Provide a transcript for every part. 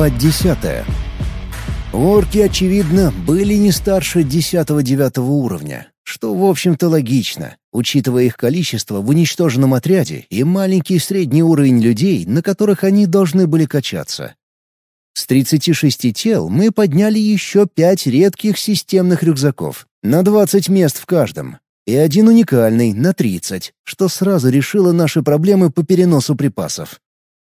Глава десятая. Орки, очевидно, были не старше десятого-девятого уровня, что, в общем-то, логично, учитывая их количество в уничтоженном отряде и маленький средний уровень людей, на которых они должны были качаться. С 36 тел мы подняли еще пять редких системных рюкзаков, на 20 мест в каждом, и один уникальный, на 30, что сразу решило наши проблемы по переносу припасов.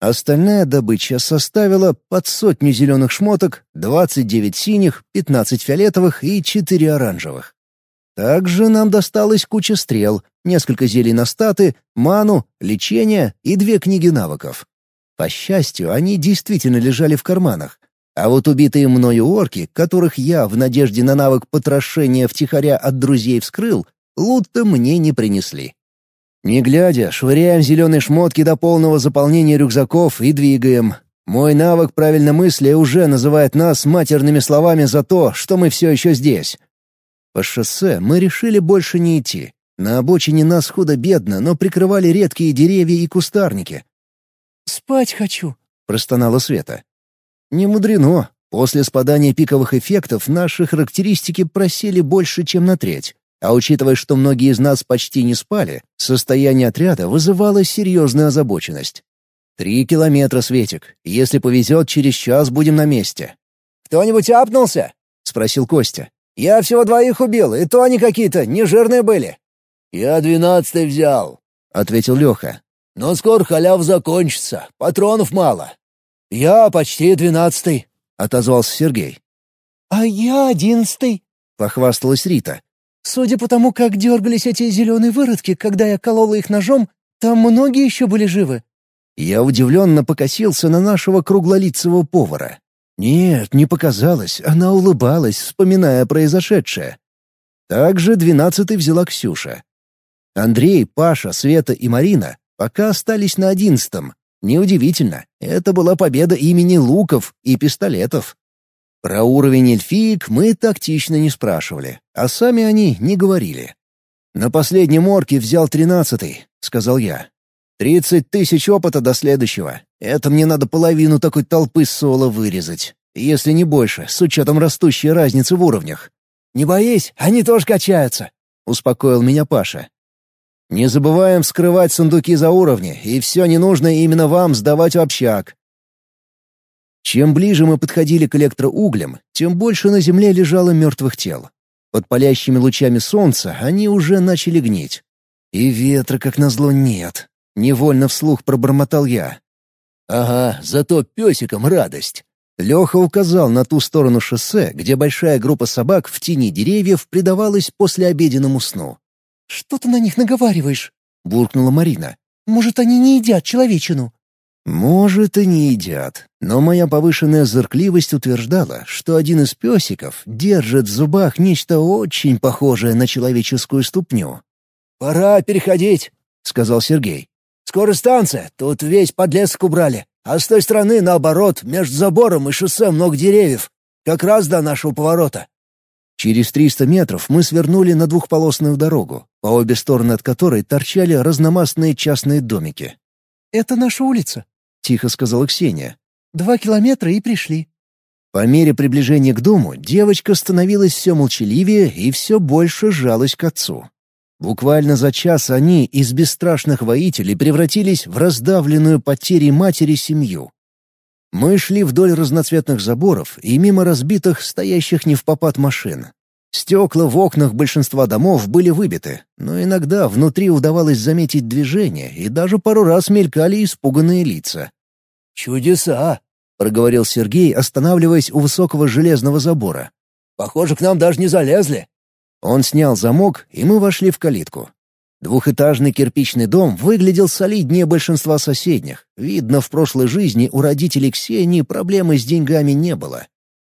Остальная добыча составила под сотню зеленых шмоток, 29 синих, 15 фиолетовых и 4 оранжевых. Также нам досталась куча стрел, несколько зелий на статы, ману, лечение и две книги навыков. По счастью, они действительно лежали в карманах. А вот убитые мною орки, которых я в надежде на навык потрошения втихаря от друзей вскрыл, лут-то мне не принесли. Не глядя, швыряем зеленые шмотки до полного заполнения рюкзаков и двигаем. Мой навык правильно мысли уже называет нас матерными словами за то, что мы все еще здесь. По шоссе мы решили больше не идти. На обочине нас худо-бедно, но прикрывали редкие деревья и кустарники. «Спать хочу», — простонала Света. «Не мудрено. После спадания пиковых эффектов наши характеристики просели больше, чем на треть. А учитывая, что многие из нас почти не спали, состояние отряда вызывало серьезную озабоченность. «Три километра, Светик. Если повезет, через час будем на месте». «Кто-нибудь апнулся?» — спросил Костя. «Я всего двоих убил, и то они какие-то нежирные были». «Я двенадцатый взял», — ответил Леха. «Но скоро халяв закончится, патронов мало». «Я почти двенадцатый», — отозвался Сергей. «А я одиннадцатый», — похвасталась Рита. Судя по тому, как дергались эти зеленые выродки, когда я колола их ножом, там многие еще были живы. Я удивленно покосился на нашего круглолицего повара. Нет, не показалось, она улыбалась, вспоминая произошедшее. Также двенадцатый взяла Ксюша. Андрей, Паша, Света и Марина пока остались на одиннадцатом. Неудивительно, это была победа имени луков и пистолетов. Про уровень эльфиек мы тактично не спрашивали, а сами они не говорили. «На последнем орке взял тринадцатый», — сказал я. «Тридцать тысяч опыта до следующего. Это мне надо половину такой толпы соло вырезать, если не больше, с учетом растущей разницы в уровнях». «Не боись, они тоже качаются», — успокоил меня Паша. «Не забываем вскрывать сундуки за уровни, и все ненужное именно вам сдавать в общак. Чем ближе мы подходили к электроуглям, тем больше на земле лежало мертвых тел. Под палящими лучами солнца они уже начали гнить. И ветра, как назло, нет. Невольно вслух пробормотал я. «Ага, зато песикам радость». Леха указал на ту сторону шоссе, где большая группа собак в тени деревьев предавалась послеобеденному сну. «Что ты на них наговариваешь?» — буркнула Марина. «Может, они не едят человечину?» Может, и не едят, но моя повышенная зыркливость утверждала, что один из песиков держит в зубах нечто очень похожее на человеческую ступню. «Пора переходить», — сказал Сергей. «Скоро станция, тут весь подлесок убрали, а с той стороны, наоборот, между забором и шоссе много деревьев, как раз до нашего поворота». Через триста метров мы свернули на двухполосную дорогу, по обе стороны от которой торчали разномастные частные домики. «Это наша улица», — тихо сказала Ксения. «Два километра и пришли». По мере приближения к дому девочка становилась все молчаливее и все больше жалась к отцу. Буквально за час они из бесстрашных воителей превратились в раздавленную потерей матери семью. Мы шли вдоль разноцветных заборов и мимо разбитых, стоящих не в попад машин. Стекла в окнах большинства домов были выбиты, но иногда внутри удавалось заметить движение, и даже пару раз мелькали испуганные лица. «Чудеса!» — проговорил Сергей, останавливаясь у высокого железного забора. «Похоже, к нам даже не залезли». Он снял замок, и мы вошли в калитку. Двухэтажный кирпичный дом выглядел солиднее большинства соседних. Видно, в прошлой жизни у родителей Ксении проблемы с деньгами не было.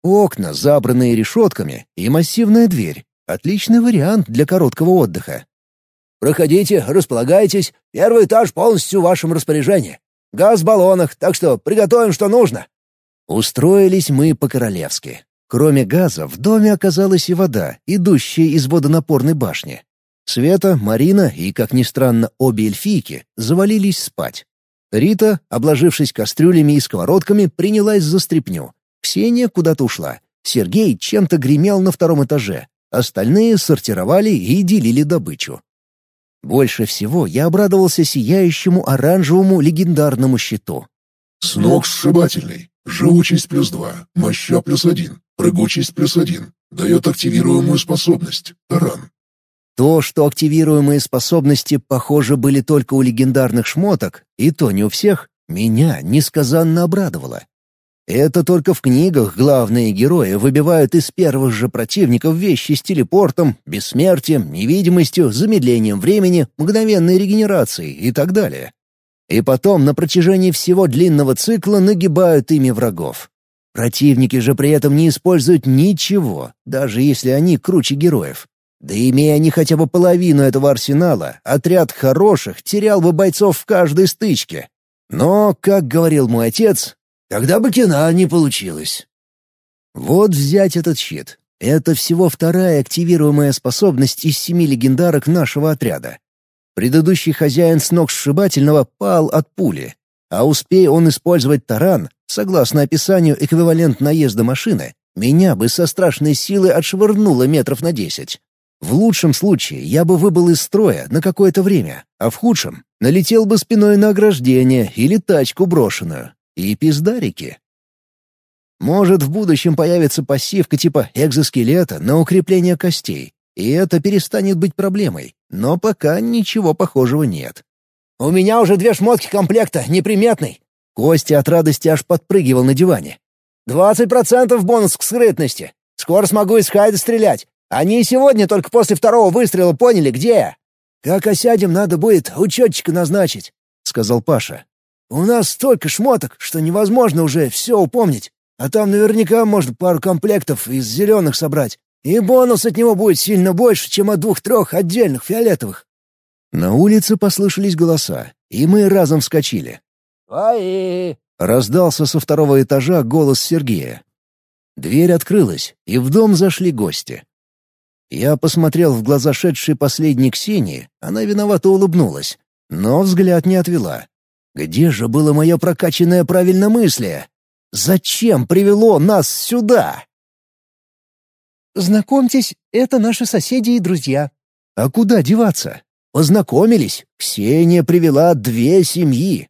Окна, забранные решетками, и массивная дверь. Отличный вариант для короткого отдыха. «Проходите, располагайтесь. Первый этаж полностью в вашем распоряжении. Газ в баллонах, так что приготовим, что нужно». Устроились мы по-королевски. Кроме газа, в доме оказалась и вода, идущая из водонапорной башни. Света, Марина и, как ни странно, обе эльфийки завалились спать. Рита, обложившись кастрюлями и сковородками, принялась за стряпню. Ксения куда-то ушла. Сергей чем-то гремел на втором этаже. Остальные сортировали и делили добычу. Больше всего я обрадовался сияющему оранжевому легендарному щиту. Сног сшибательный. Живучесть плюс два, моща плюс один, прыгучесть плюс один. Дает активируемую способность. Таран. То, что активируемые способности, похоже, были только у легендарных шмоток, и то не у всех, меня несказанно обрадовало. Это только в книгах главные герои выбивают из первых же противников вещи с телепортом, бессмертием, невидимостью, замедлением времени, мгновенной регенерацией и так далее. И потом на протяжении всего длинного цикла нагибают ими врагов. Противники же при этом не используют ничего, даже если они круче героев. Да имея они хотя бы половину этого арсенала, отряд хороших терял бы бойцов в каждой стычке. Но, как говорил мой отец, «Тогда бы кино не получилось». Вот взять этот щит. Это всего вторая активируемая способность из семи легендарок нашего отряда. Предыдущий хозяин с ног сшибательного пал от пули. А успей он использовать таран, согласно описанию эквивалент наезда машины, меня бы со страшной силой отшвырнуло метров на десять. В лучшем случае я бы выбыл из строя на какое-то время, а в худшем — налетел бы спиной на ограждение или тачку брошенную. И пиздарики. Может, в будущем появится пассивка типа экзоскелета на укрепление костей, и это перестанет быть проблемой, но пока ничего похожего нет. «У меня уже две шмотки комплекта, неприметный!» Костя от радости аж подпрыгивал на диване. «Двадцать процентов бонус к скрытности. Скоро смогу из Хайда стрелять. Они сегодня только после второго выстрела поняли, где я. «Как осядем, надо будет учетчика назначить», — сказал Паша. «У нас столько шмоток, что невозможно уже все упомнить. А там наверняка можно пару комплектов из зеленых собрать. И бонус от него будет сильно больше, чем от двух-трех отдельных фиолетовых». На улице послышались голоса, и мы разом вскочили. «Твои!» — раздался со второго этажа голос Сергея. Дверь открылась, и в дом зашли гости. Я посмотрел в глаза шедшей последней Ксении, она виновато улыбнулась, но взгляд не отвела. Где же было мое прокачанное правильномыслие? Зачем привело нас сюда? «Знакомьтесь, это наши соседи и друзья». «А куда деваться?» Познакомились. Ксения привела две семьи.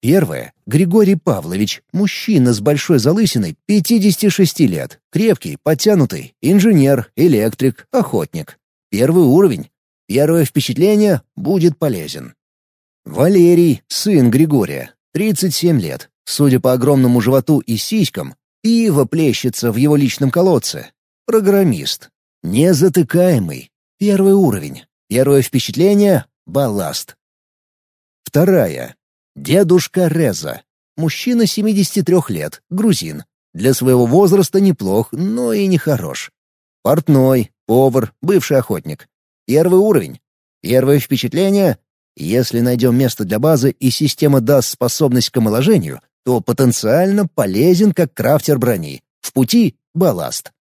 Первое — Григорий Павлович, мужчина с большой залысиной, 56 лет, крепкий, подтянутый, инженер, электрик, охотник. Первый уровень. Первое впечатление будет полезен. Валерий, сын Григория, 37 лет. Судя по огромному животу и сиськам, пиво плещется в его личном колодце. Программист. Незатыкаемый. Первый уровень. Первое впечатление — балласт. Вторая. Дедушка Реза. Мужчина 73 лет, грузин. Для своего возраста неплох, но и не хорош. Портной, повар, бывший охотник. Первый уровень. Первое впечатление — если найдем место для базы и система даст способность к омоложению, то потенциально полезен как крафтер брони. В пути — балласт.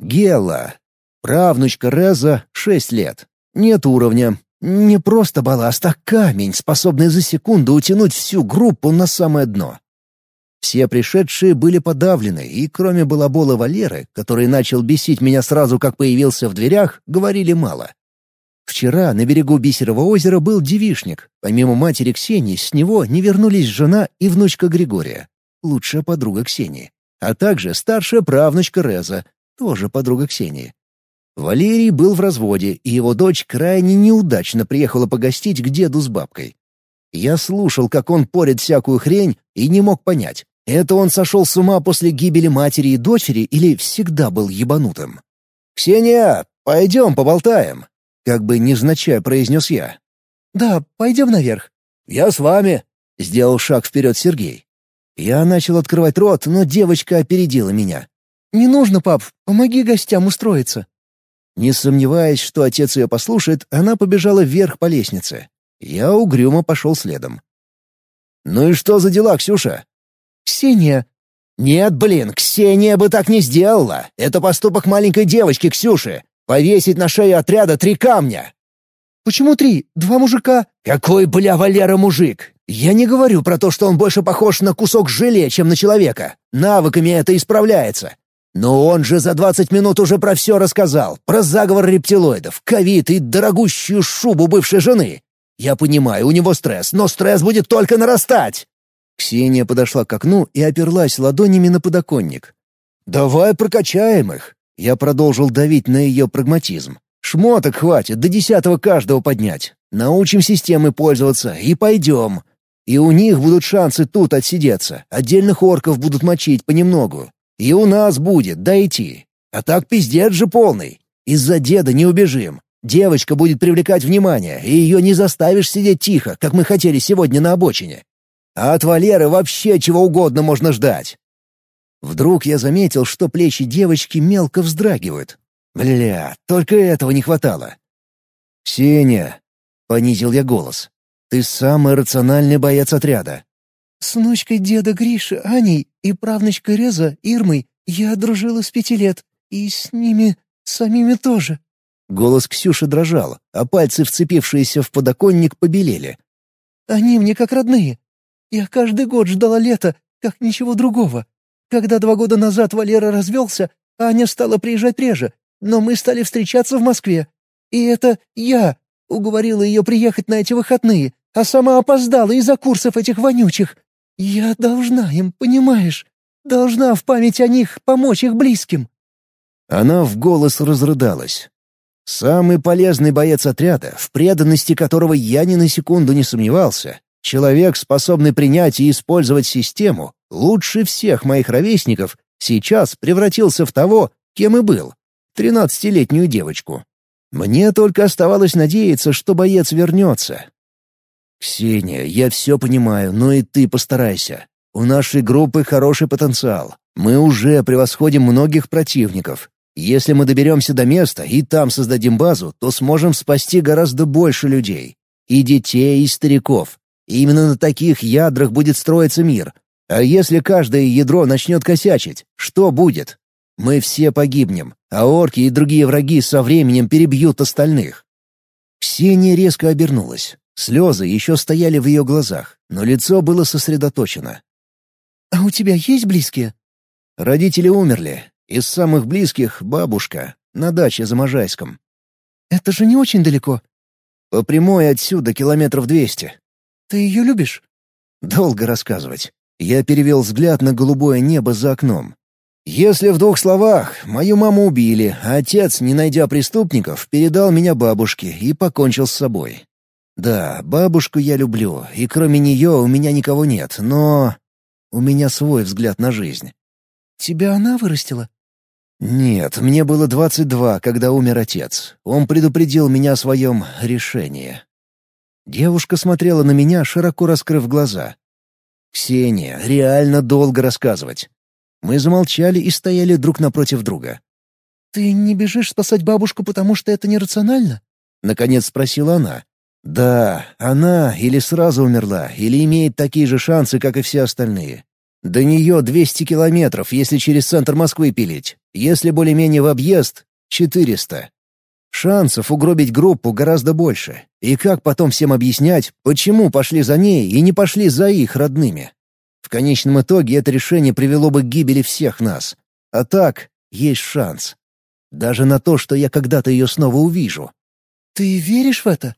Гела. Правнучка Реза, 6 лет. Нет уровня, не просто балласт, а камень, способный за секунду утянуть всю группу на самое дно. Все пришедшие были подавлены, и кроме балабола Валеры, который начал бесить меня сразу, как появился в дверях, говорили мало. Вчера на берегу Бисерова озера был девишник. Помимо матери Ксении, с него не вернулись жена и внучка Григория, лучшая подруга Ксении, а также старшая правнучка Реза, тоже подруга Ксении. Валерий был в разводе, и его дочь крайне неудачно приехала погостить к деду с бабкой. Я слушал, как он порит всякую хрень, и не мог понять, это он сошел с ума после гибели матери и дочери или всегда был ебанутым. «Ксения, пойдем поболтаем», — как бы невзначай произнес я. «Да, пойдем наверх». «Я с вами», — сделал шаг вперед Сергей. Я начал открывать рот, но девочка опередила меня. «Не нужно, пап, помоги гостям устроиться». Не сомневаясь, что отец ее послушает, она побежала вверх по лестнице. Я угрюмо пошел следом. «Ну и что за дела, Ксюша?» «Ксения...» «Нет, блин, Ксения бы так не сделала. Это поступок маленькой девочки Ксюши. Повесить на шею отряда три камня». «Почему три? Два мужика?» «Какой, бля, Валера мужик? Я не говорю про то, что он больше похож на кусок желе, чем на человека. Навыками это исправляется. Но он же за двадцать минут уже про все рассказал. Про заговор рептилоидов, ковид и дорогущую шубу бывшей жены. Я понимаю, у него стресс, но стресс будет только нарастать. Ксения подошла к окну и оперлась ладонями на подоконник. «Давай прокачаем их!» Я продолжил давить на ее прагматизм. «Шмоток хватит, до десятого каждого поднять. Научим системы пользоваться и пойдем. И у них будут шансы тут отсидеться, отдельных орков будут мочить понемногу. И у нас будет дойти. А так пиздец же полный. Из-за деда не убежим. Девочка будет привлекать внимание, и ее не заставишь сидеть тихо, как мы хотели сегодня на обочине. А от Валеры вообще чего угодно можно ждать. Вдруг я заметил, что плечи девочки мелко вздрагивают. Бля, только этого не хватало. «Сеня», — понизил я голос, — «ты самый рациональный боец отряда». «С внучкой деда Гриши, Аней и правнучкой Реза, Ирмой, я дружила с пяти лет, и с ними самими тоже». Голос Ксюши дрожал, а пальцы, вцепившиеся в подоконник, побелели. «Они мне как родные. Я каждый год ждала лета, как ничего другого. Когда два года назад Валера развелся, Аня стала приезжать реже, но мы стали встречаться в Москве. И это я уговорила ее приехать на эти выходные, а сама опоздала из-за курсов этих вонючих. Я должна им, понимаешь? Должна в память о них помочь их близким». Она в голос разрыдалась. Самый полезный боец отряда, в преданности которого я ни на секунду не сомневался, человек, способный принять и использовать систему, лучше всех моих ровесников, сейчас превратился в того, кем и был — тринадцатилетнюю девочку. Мне только оставалось надеяться, что боец вернется. «Ксения, я все понимаю, но и ты постарайся. У нашей группы хороший потенциал. Мы уже превосходим многих противников. Если мы доберемся до места и там создадим базу, то сможем спасти гораздо больше людей. И детей, и стариков. И именно на таких ядрах будет строиться мир. А если каждое ядро начнет косячить, что будет? Мы все погибнем, а орки и другие враги со временем перебьют остальных. Ксения резко обернулась. Слезы еще стояли в ее глазах, но лицо было сосредоточено. «А у тебя есть близкие?» Родители умерли, из самых близких — бабушка, на даче за Можайском. «Это же не очень далеко». «По прямой отсюда километров двести». «Ты ее любишь?» «Долго рассказывать». Я перевел взгляд на голубое небо за окном. Если в двух словах, мою маму убили, а отец, не найдя преступников, передал меня бабушке и покончил с собой. Да, бабушку я люблю, и кроме нее у меня никого нет, но... У меня свой взгляд на жизнь. Тебя она вырастила? Нет, мне было двадцать два, когда умер отец. Он предупредил меня о своем решении. Девушка смотрела на меня, широко раскрыв глаза. «Ксения, реально долго рассказывать». Мы замолчали и стояли друг напротив друга. «Ты не бежишь спасать бабушку, потому что это нерационально?» — наконец спросила она. «Да, она или сразу умерла, или имеет такие же шансы, как и все остальные. До нее 200 километров, если через центр Москвы пилить. Если более-менее в объезд — 400. Шансов угробить группу гораздо больше. И как потом всем объяснять, почему пошли за ней и не пошли за их родными? В конечном итоге это решение привело бы к гибели всех нас. А так, есть шанс. Даже на то, что я когда-то ее снова увижу. «Ты веришь в это?»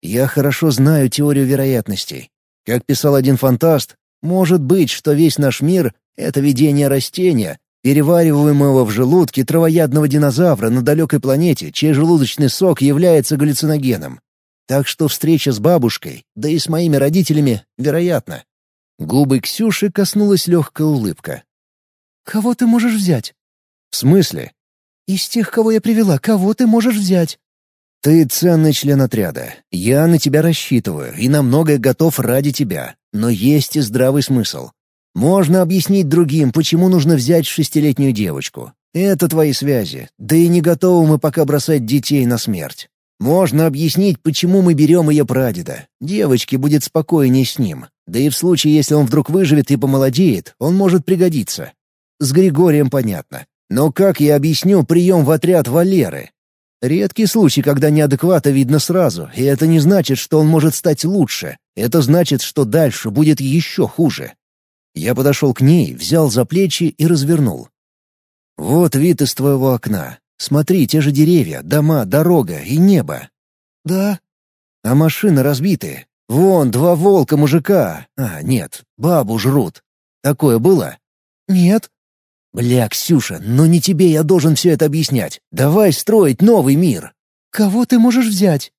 Я хорошо знаю теорию вероятностей. Как писал один фантаст, может быть, что весь наш мир — это видение растения, перевариваемого в желудке травоядного динозавра на далекой планете, чей желудочный сок является галлюциногеном. Так что встреча с бабушкой, да и с моими родителями, вероятно. Губы Ксюши коснулась легкая улыбка. «Кого ты можешь взять?» «В смысле?» «Из тех, кого я привела, кого ты можешь взять?» «Ты ценный член отряда. Я на тебя рассчитываю и на многое готов ради тебя. Но есть и здравый смысл. Можно объяснить другим, почему нужно взять шестилетнюю девочку. Это твои связи. Да и не готовы мы пока бросать детей на смерть. Можно объяснить, почему мы берем ее прадеда. Девочке будет спокойнее с ним. Да и в случае, если он вдруг выживет и помолодеет, он может пригодиться. С Григорием понятно. Но как я объясню прием в отряд Валеры? Редкий случай, когда неадеквата видно сразу, и это не значит, что он может стать лучше. Это значит, что дальше будет еще хуже. Я подошел к ней, взял за плечи и развернул. «Вот вид из твоего окна. Смотри, те же деревья, дома, дорога и небо». «Да». «А машины разбитые. Вон, два волка мужика. А, нет, бабу жрут. Такое было?» «Нет». «Бля, Ксюша, но не тебе я должен все это объяснять. Давай строить новый мир». «Кого ты можешь взять?»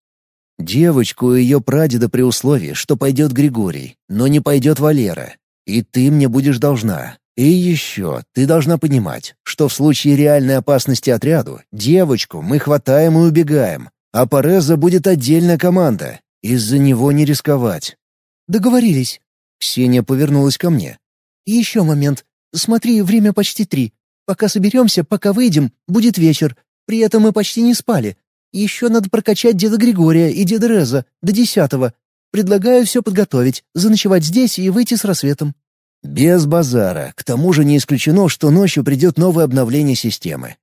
«Девочку и ее прадеда при условии, что пойдет Григорий, но не пойдет Валера. И ты мне будешь должна. И еще, ты должна понимать, что в случае реальной опасности отряду, девочку мы хватаем и убегаем, а Пореза будет отдельная команда. Из-за него не рисковать». «Договорились». Ксения повернулась ко мне. «И еще момент. Смотри, время почти три. Пока соберемся, пока выйдем, будет вечер. При этом мы почти не спали. Еще надо прокачать деда Григория и деда Реза до десятого. Предлагаю все подготовить, заночевать здесь и выйти с рассветом». «Без базара. К тому же не исключено, что ночью придет новое обновление системы».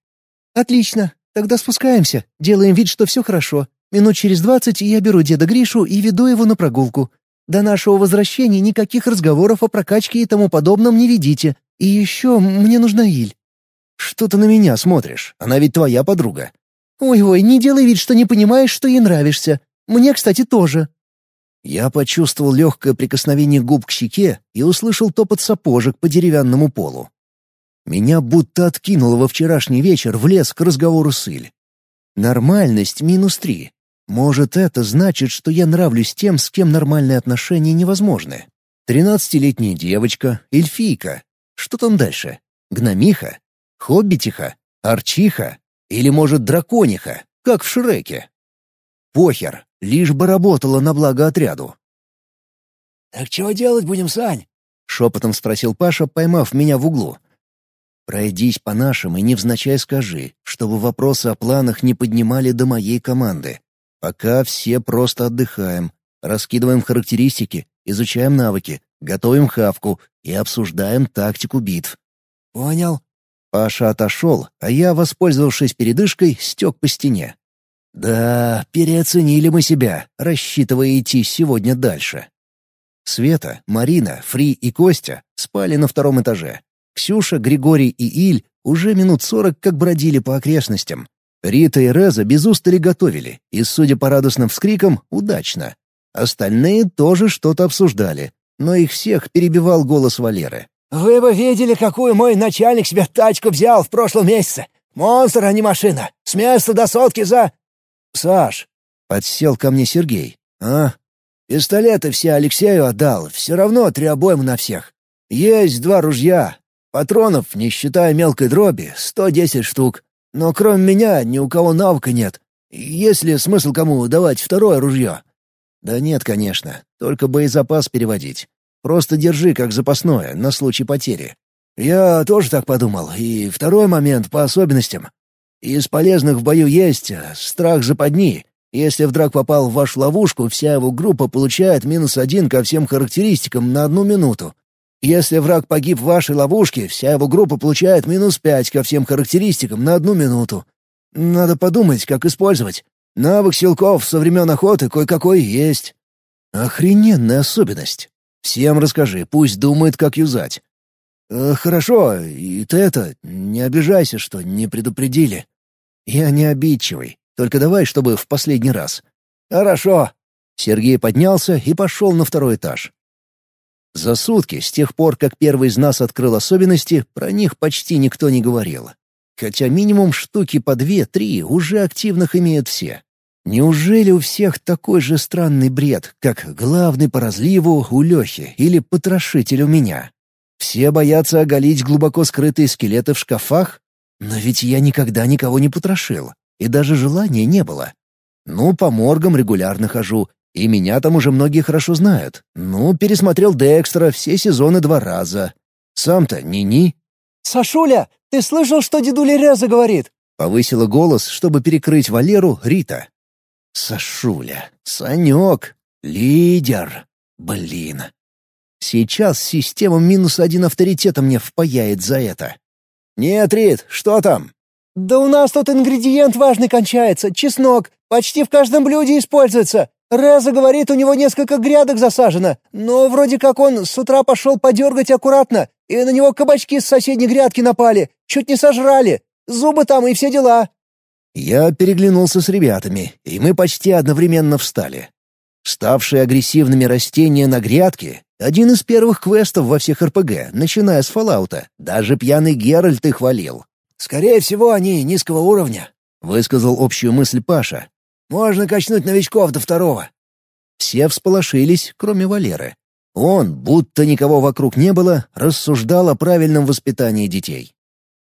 «Отлично. Тогда спускаемся. Делаем вид, что все хорошо. Минут через двадцать я беру деда Гришу и веду его на прогулку. До нашего возвращения никаких разговоров о прокачке и тому подобном не ведите. И еще мне нужна Иль». «Что ты на меня смотришь? Она ведь твоя подруга». «Ой-ой, не делай вид, что не понимаешь, что ей нравишься. Мне, кстати, тоже». Я почувствовал легкое прикосновение губ к щеке и услышал топот сапожек по деревянному полу. Меня будто откинуло во вчерашний вечер в лес к разговору с Иль. Нормальность минус три. Может, это значит, что я нравлюсь тем, с кем нормальные отношения невозможны. Тринадцатилетняя девочка, эльфийка, что там дальше? Гномиха? Хоббитиха? Арчиха? Или, может, дракониха, как в Шреке? Похер, лишь бы работала на благо отряду. «Так чего делать будем, Сань?» — шепотом спросил Паша, поймав меня в углу. «Пройдись по нашим и невзначай скажи, чтобы вопросы о планах не поднимали до моей команды. Пока все просто отдыхаем, раскидываем характеристики, изучаем навыки, готовим хавку и обсуждаем тактику битв. «Понял». Паша отошел, а я, воспользовавшись передышкой, стек по стене. Да, переоценили мы себя, рассчитывая идти сегодня дальше. Света, Марина, Фри и Костя спали на втором этаже. Ксюша, Григорий и Иль уже минут сорок как бродили по окрестностям. Рита и Реза без устали готовили, и, судя по радостным вскрикам, удачно. Остальные тоже что-то обсуждали, но их всех перебивал голос Валеры. «Вы бы видели, какую мой начальник себе тачку взял в прошлом месяце! Монстр, а не машина! С места до сотки за...» «Саш!» — подсел ко мне Сергей. «А? Пистолеты все Алексею отдал, все равно три обоймы на всех. Есть два ружья. Патронов, не считая мелкой дроби, сто десять штук. Но кроме меня ни у кого навыка нет. Есть ли смысл кому давать второе ружье?» «Да нет, конечно. Только боезапас переводить. Просто держи как запасное, на случай потери». «Я тоже так подумал. И второй момент по особенностям. Из полезных в бою есть э, страх западни. Если враг попал в вашу ловушку, вся его группа получает минус один ко всем характеристикам на одну минуту. Если враг погиб в вашей ловушке, вся его группа получает минус пять ко всем характеристикам на одну минуту. Надо подумать, как использовать. Навык силков со времен охоты кое-какой есть. Охрененная особенность. Всем расскажи, пусть думает, как юзать. Э, хорошо, и ты это, не обижайся, что не предупредили. Я не обидчивый, только давай, чтобы в последний раз. Хорошо. Сергей поднялся и пошел на второй этаж. За сутки, с тех пор, как первый из нас открыл особенности, про них почти никто не говорил хотя минимум штуки по две-три уже активных имеют все. Неужели у всех такой же странный бред, как главный по разливу у Лехи или потрошитель у меня? Все боятся оголить глубоко скрытые скелеты в шкафах? Но ведь я никогда никого не потрошил, и даже желания не было. Ну, по моргам регулярно хожу, и меня там уже многие хорошо знают. Ну, пересмотрел Декстера все сезоны два раза. Сам-то ни-ни. «Сашуля, ты слышал, что дедуля Реза говорит?» — повысила голос, чтобы перекрыть Валеру, Рита. «Сашуля, Санек, лидер. Блин. Сейчас система минус один авторитета мне впаяет за это». «Нет, Рит, что там?» «Да у нас тут ингредиент важный кончается — чеснок. Почти в каждом блюде используется. Реза говорит, у него несколько грядок засажено, но вроде как он с утра пошел подергать аккуратно, и на него кабачки с соседней грядки напали, чуть не сожрали. Зубы там и все дела». Я переглянулся с ребятами, и мы почти одновременно встали. Ставшие агрессивными растения на грядке — один из первых квестов во всех РПГ, начиная с Фоллаута. Даже пьяный Геральт их хвалил. «Скорее всего, они низкого уровня», — высказал общую мысль Паша. Можно качнуть новичков до второго». Все всполошились, кроме Валеры. Он, будто никого вокруг не было, рассуждал о правильном воспитании детей.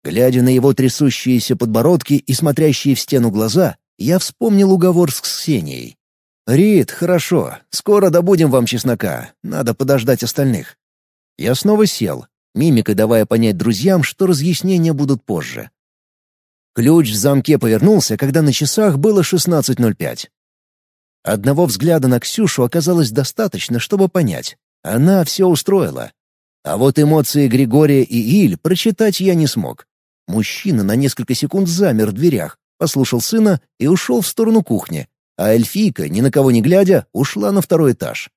Глядя на его трясущиеся подбородки и смотрящие в стену глаза, я вспомнил уговор с Ксенией. «Рит, хорошо, скоро добудем вам чеснока, надо подождать остальных». Я снова сел, мимикой давая понять друзьям, что разъяснения будут позже. Ключ в замке повернулся, когда на часах было 16.05. Одного взгляда на Ксюшу оказалось достаточно, чтобы понять. Она все устроила. А вот эмоции Григория и Иль прочитать я не смог. Мужчина на несколько секунд замер в дверях, послушал сына и ушел в сторону кухни, а эльфийка, ни на кого не глядя, ушла на второй этаж.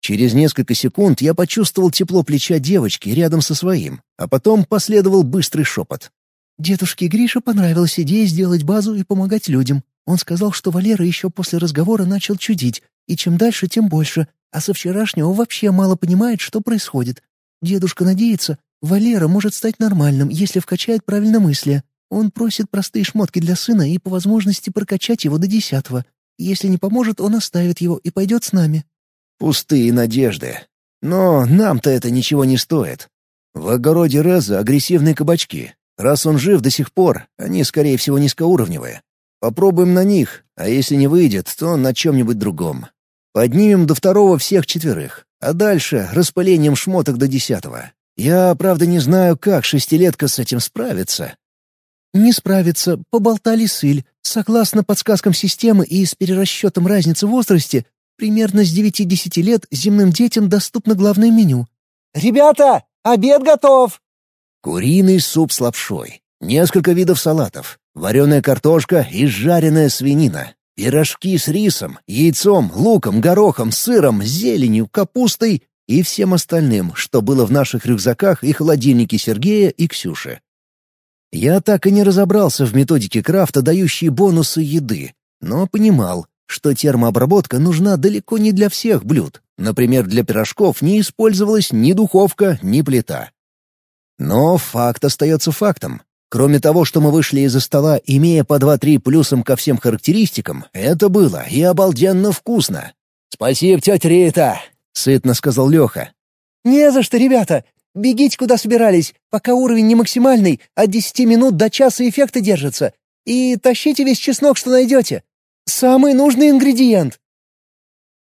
Через несколько секунд я почувствовал тепло плеча девочки рядом со своим, а потом последовал быстрый шепот. Дедушке Грише понравилась идея сделать базу и помогать людям. Он сказал, что Валера еще после разговора начал чудить, и чем дальше, тем больше, а со вчерашнего вообще мало понимает, что происходит. Дедушка надеется, Валера может стать нормальным, если вкачает правильно мысли. Он просит простые шмотки для сына и по возможности прокачать его до десятого. Если не поможет, он оставит его и пойдет с нами». «Пустые надежды. Но нам-то это ничего не стоит. В огороде Реза агрессивные кабачки. Раз он жив до сих пор, они, скорее всего, низкоуровневые. Попробуем на них, а если не выйдет, то на чем-нибудь другом. Поднимем до второго всех четверых, а дальше распылением шмоток до десятого. Я, правда, не знаю, как шестилетка с этим справится. Не справится, поболтали с Иль. Согласно подсказкам системы и с перерасчетом разницы в возрасте, примерно с девяти-десяти лет земным детям доступно главное меню. «Ребята, обед готов!» Куриный суп с лапшой, несколько видов салатов, вареная картошка и жареная свинина, пирожки с рисом, яйцом, луком, горохом, сыром, зеленью, капустой и всем остальным, что было в наших рюкзаках и холодильнике Сергея и Ксюши. Я так и не разобрался в методике крафта, дающей бонусы еды, но понимал, что термообработка нужна далеко не для всех блюд. Например, для пирожков не использовалась ни духовка, ни плита. Но факт остается фактом. Кроме того, что мы вышли из-за стола, имея по два-три плюсом ко всем характеристикам, это было и обалденно вкусно. «Спасибо, тетя Рита!» — сытно сказал Леха. «Не за что, ребята! Бегите, куда собирались, пока уровень не максимальный, от десяти минут до часа эффекта держится. И тащите весь чеснок, что найдете. Самый нужный ингредиент!»